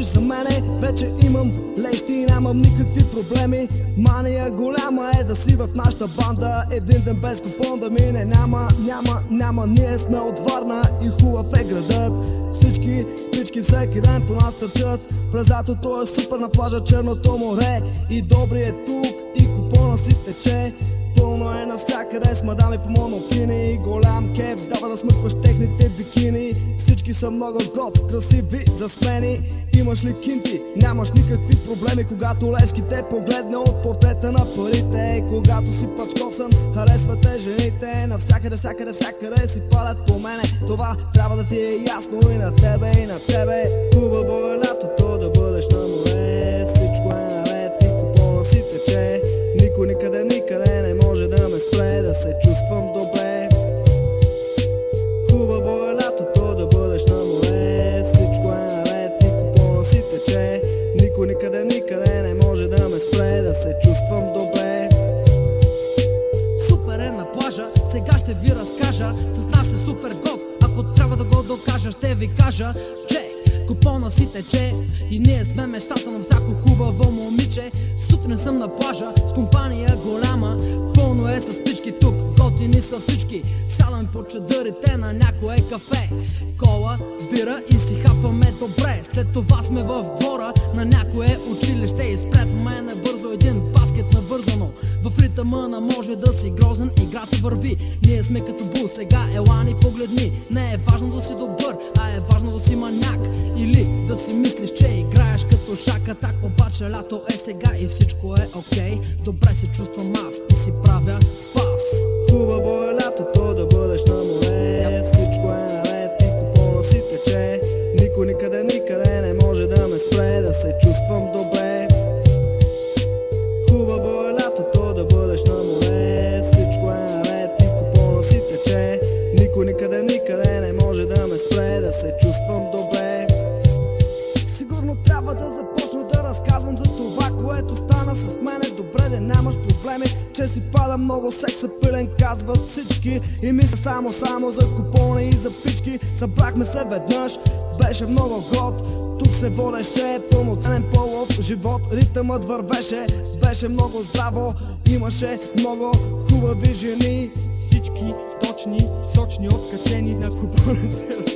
говориш за мене Вече имам лещи, нямам никакви проблеми. Мания голяма е да си в нашата банда. Един ден без купон да мине Няма, няма, няма, ние сме от Варна И хубав е градът. Всички всички всеки ден по нас търчат. През лятото е супер на плажа Черното море. И добрият е тук и купона си тече. Пълно е навсякъде с мадами по монокини. Голям кеф дава да смъкваш техните бикини. Всички са много год, красиви, засмени Имаш ли кинти, нямаш никакви проблеми. Когато лешки те погледне от портрета на парите Когато си пачкосан, харесвате жените. Навсякъде, всякъде, всякъде си палят по мене. Това трябва да ти е ясно и на тебе, и на тебе. Хубаво е лятото да бъдеш се чувствам добре. Супер е на плажа, сега ще ви разкажа. С нас е супер год, ако трябва да го докажа Ще ви кажа, че купона си тече. И ние сме мечтата на всяко хубаво момиче. Сутрин съм на плажа с компания голяма. Пълно е с всички тук, готини са всички. Сядам по чадърите на някое кафе. Кола, бира и си хапваме добре. След това сме в двора на някое училище. Изпретваме набързо един баскет навързано. В ритъма на може да си грозен, играта върви. Ние сме като бул, сега елани погледни. Не е важно да си добър, а е важно да си маняк. Или да си мислиш, че играеш като шака Так обаче лято е сега и всичко е окей. Добре се чувствам аз и си правя пас. Хубаво че си пада много секса пилен Казват всички. И мисля само само за купони и за пички. Събрахме се веднъж, беше много год. Тук се водеше пълноценен полов живот. Ритъмът вървеше, беше много здраво. Имаше много хубави жени. Всички точни, сочни, откачени на купона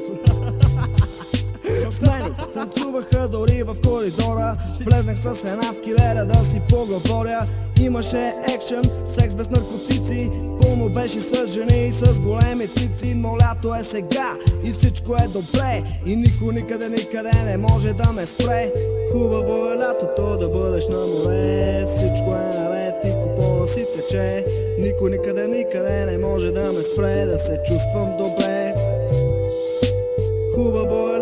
с мене Танцуваха дори в коридора. Влезнах с една в килера да си поговоря. Имаше екшен, секс без наркотици. Пълно беше с жени с големи цици Но лято е сега и всичко е добре. И никой никъде никъде не може да ме спре. Хубаво е лятото да бъдеш на море. Всичко е наред и купона си тече. Никой никъде никъде не може да ме спре. Да се чувствам добре. Хубаво е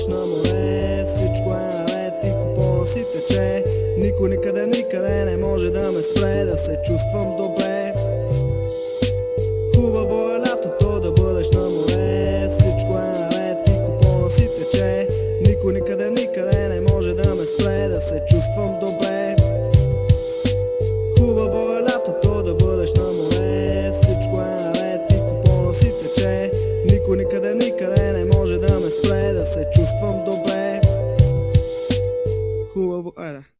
бъдеш на море Всичко е наред и купона си тече. Никой никъде, никъде не може да ме спре Да се чувствам добре Никой никъде, никъде не може да ме спре Да се чувствам добре. Хубаво, айде.